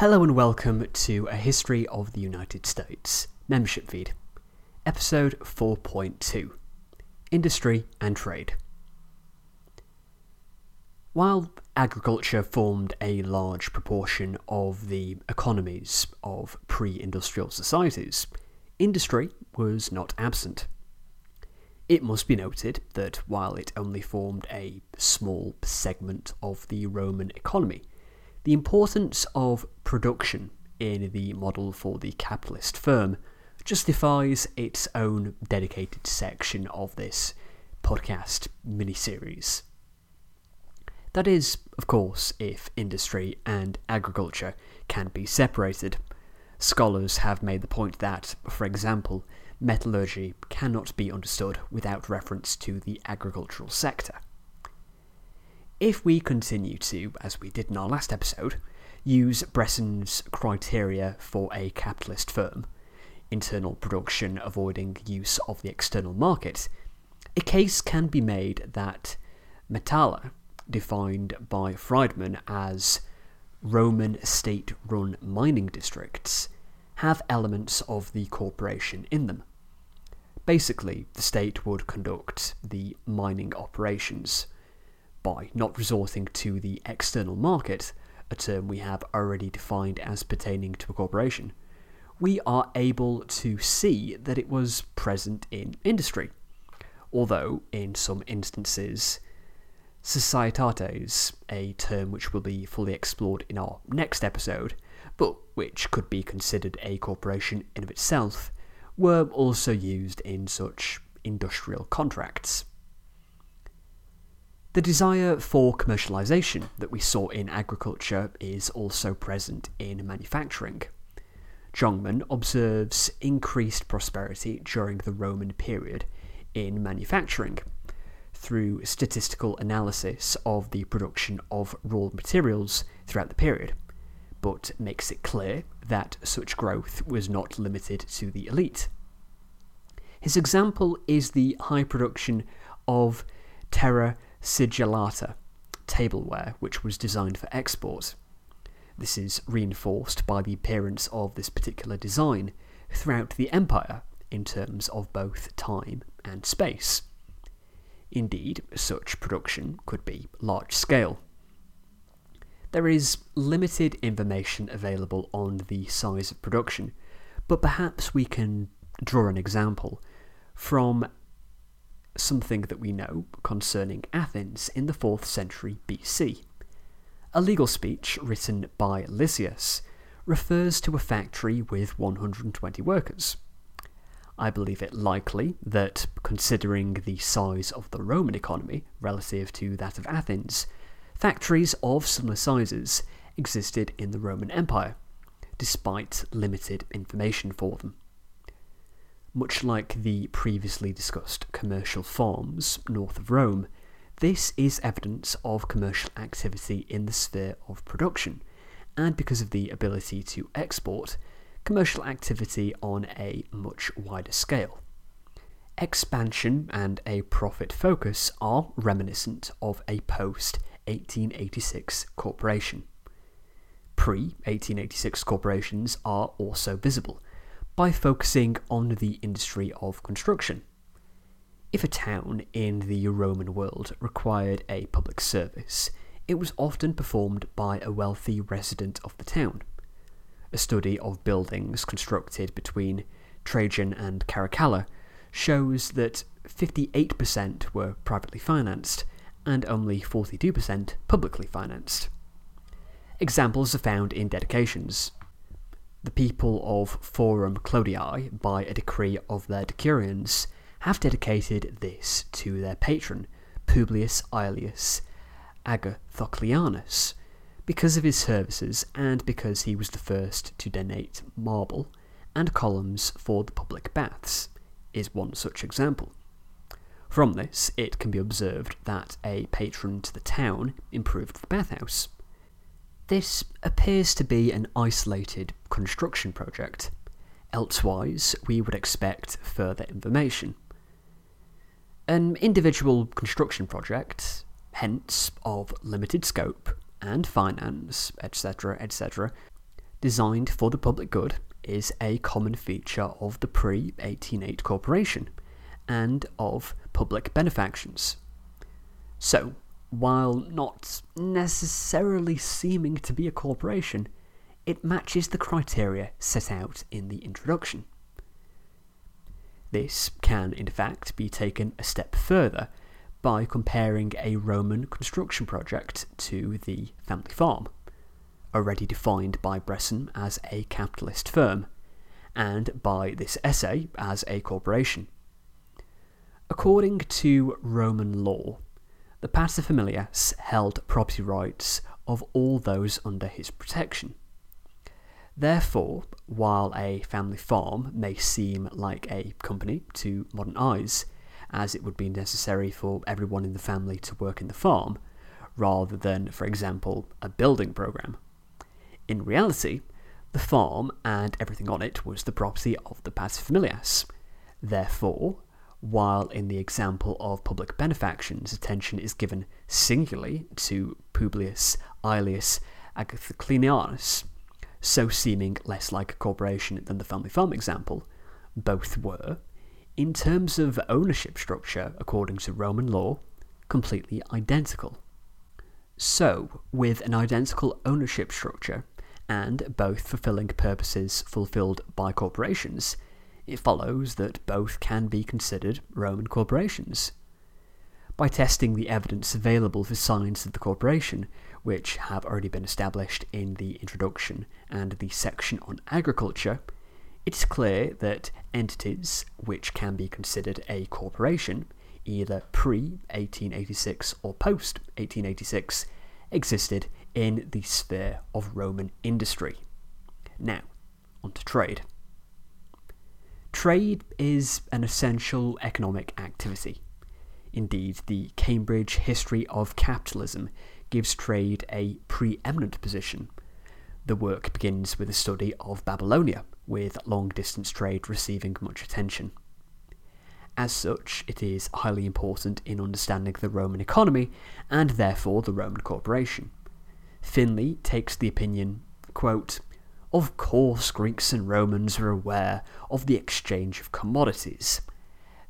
Hello and welcome to A History of the United States membership feed, episode 4.2 Industry and Trade. While agriculture formed a large proportion of the economies of pre industrial societies, industry was not absent. It must be noted that while it only formed a small segment of the Roman economy, the importance of production in the model for the capitalist firm justifies its own dedicated section of this podcast mini series. That is, of course, if industry and agriculture can be separated. Scholars have made the point that, for example, metallurgy cannot be understood without reference to the agricultural sector. If we continue to, as we did in our last episode, use Bresson's criteria for a capitalist firm, internal production avoiding use of the external market, a case can be made that Metalla, defined by Friedman as Roman state run mining districts, have elements of the corporation in them. Basically, the state would conduct the mining operations by not resorting to the external market, a term we have already defined as pertaining to a corporation, we are able to see that it was present in industry. Although, in some instances, societates, a term which will be fully explored in our next episode, but which could be considered a corporation in of itself, were also used in such industrial contracts. The desire for commercialisation that we saw in agriculture is also present in manufacturing. Jongman observes increased prosperity during the Roman period in manufacturing through statistical analysis of the production of raw materials throughout the period, but makes it clear that such growth was not limited to the elite. His example is the high production of terra sigillata, tableware which was designed for export. This is reinforced by the appearance of this particular design throughout the empire in terms of both time and space. Indeed, such production could be large scale. There is limited information available on the size of production, but perhaps we can draw an example from something that we know concerning Athens in the 4th century BC. A legal speech written by Lysias refers to a factory with 120 workers. I believe it likely that, considering the size of the Roman economy relative to that of Athens, factories of similar sizes existed in the Roman Empire, despite limited information for them. Much like the previously discussed commercial farms north of Rome, this is evidence of commercial activity in the sphere of production, and because of the ability to export, commercial activity on a much wider scale. Expansion and a profit focus are reminiscent of a post 1886 corporation. Pre 1886 corporations are also visible by focusing on the industry of construction. If a town in the Roman world required a public service, it was often performed by a wealthy resident of the town. A study of buildings constructed between Trajan and Caracalla shows that 58% were privately financed and only 42% publicly financed. Examples are found in dedications the people of Forum Clodii, by a decree of their decurions, have dedicated this to their patron, Publius Aelius Agathoclianus, because of his services and because he was the first to donate marble and columns for the public baths, is one such example. From this, it can be observed that a patron to the town improved the bathhouse. This appears to be an isolated construction project. Elsewise, we would expect further information. An individual construction project, hence of limited scope and finance, etc., etc., designed for the public good, is a common feature of the pre 1808 corporation and of public benefactions. So, while not necessarily seeming to be a corporation, it matches the criteria set out in the introduction. This can, in fact, be taken a step further by comparing a Roman construction project to the family farm, already defined by Bresson as a capitalist firm, and by this essay as a corporation. According to Roman law, the paterfamilias held property rights of all those under his protection. Therefore, while a family farm may seem like a company to modern eyes, as it would be necessary for everyone in the family to work in the farm, rather than, for example, a building program. In reality, the farm and everything on it was the property of the paterfamilias. Therefore, while in the example of public benefactions attention is given singularly to Publius Aelius Agathoclenianus, so seeming less like a corporation than the family farm example, both were, in terms of ownership structure according to Roman law, completely identical. So, with an identical ownership structure, and both fulfilling purposes fulfilled by corporations, it follows that both can be considered Roman corporations. By testing the evidence available for signs of the corporation, which have already been established in the introduction and the section on agriculture, it is clear that entities which can be considered a corporation, either pre 1886 or post 1886, existed in the sphere of Roman industry. Now, on to trade. Trade is an essential economic activity. Indeed, the Cambridge History of Capitalism gives trade a preeminent position. The work begins with a study of Babylonia, with long distance trade receiving much attention. As such, it is highly important in understanding the Roman economy and therefore the Roman corporation. Finley takes the opinion, quote, of course, Greeks and Romans were aware of the exchange of commodities.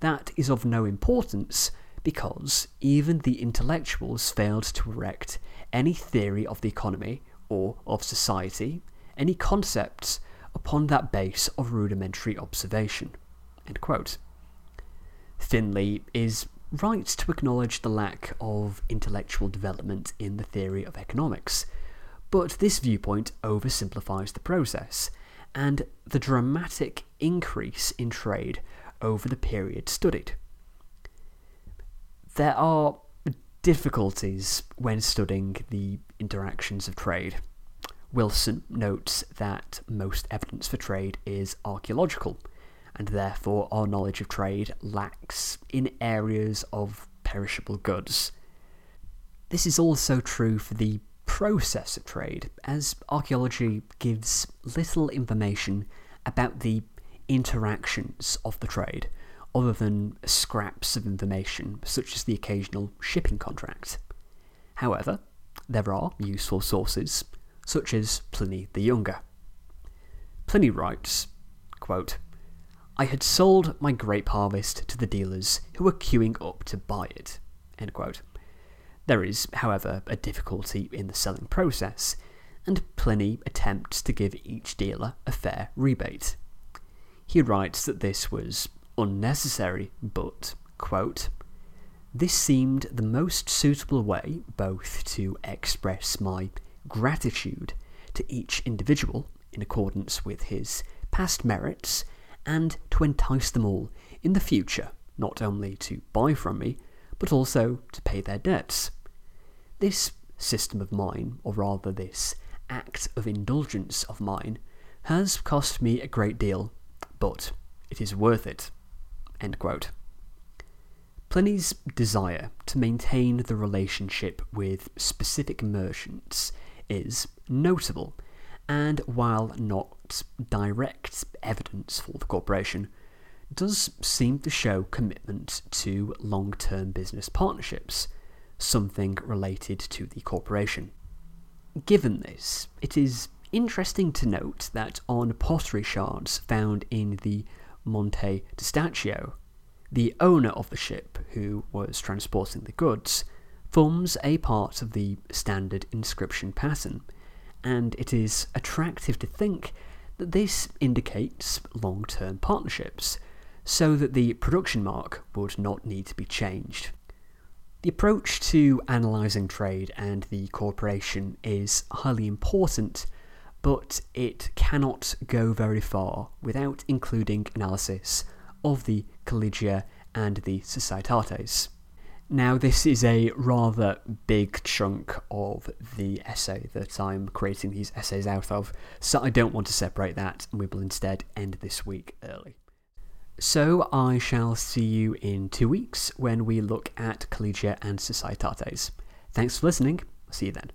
That is of no importance because even the intellectuals failed to erect any theory of the economy or of society, any concepts upon that base of rudimentary observation. Finley is right to acknowledge the lack of intellectual development in the theory of economics but this viewpoint oversimplifies the process, and the dramatic increase in trade over the period studied. There are difficulties when studying the interactions of trade. Wilson notes that most evidence for trade is archaeological, and therefore our knowledge of trade lacks in areas of perishable goods. This is also true for the process of trade, as archaeology gives little information about the interactions of the trade, other than scraps of information, such as the occasional shipping contract. However, there are useful sources, such as Pliny the Younger. Pliny writes, quote, I had sold my grape harvest to the dealers who were queuing up to buy it. End quote. There is, however, a difficulty in the selling process, and Pliny attempts to give each dealer a fair rebate. He writes that this was unnecessary, but, quote, this seemed the most suitable way both to express my gratitude to each individual in accordance with his past merits and to entice them all in the future not only to buy from me, but also to pay their debts. This system of mine, or rather this act of indulgence of mine, has cost me a great deal, but it is worth it. Pliny's desire to maintain the relationship with specific merchants is notable, and while not direct evidence for the corporation, does seem to show commitment to long term business partnerships something related to the corporation. Given this, it is interesting to note that on pottery shards found in the Monte Testaccio, the owner of the ship, who was transporting the goods, forms a part of the standard inscription pattern, and it is attractive to think that this indicates long term partnerships, so that the production mark would not need to be changed. The approach to analysing trade and the corporation is highly important, but it cannot go very far without including analysis of the Collegia and the Societates. Now, this is a rather big chunk of the essay that I'm creating these essays out of, so I don't want to separate that, and we will instead end this week early. So, I shall see you in two weeks when we look at Collegia and Societates. Thanks for listening. See you then.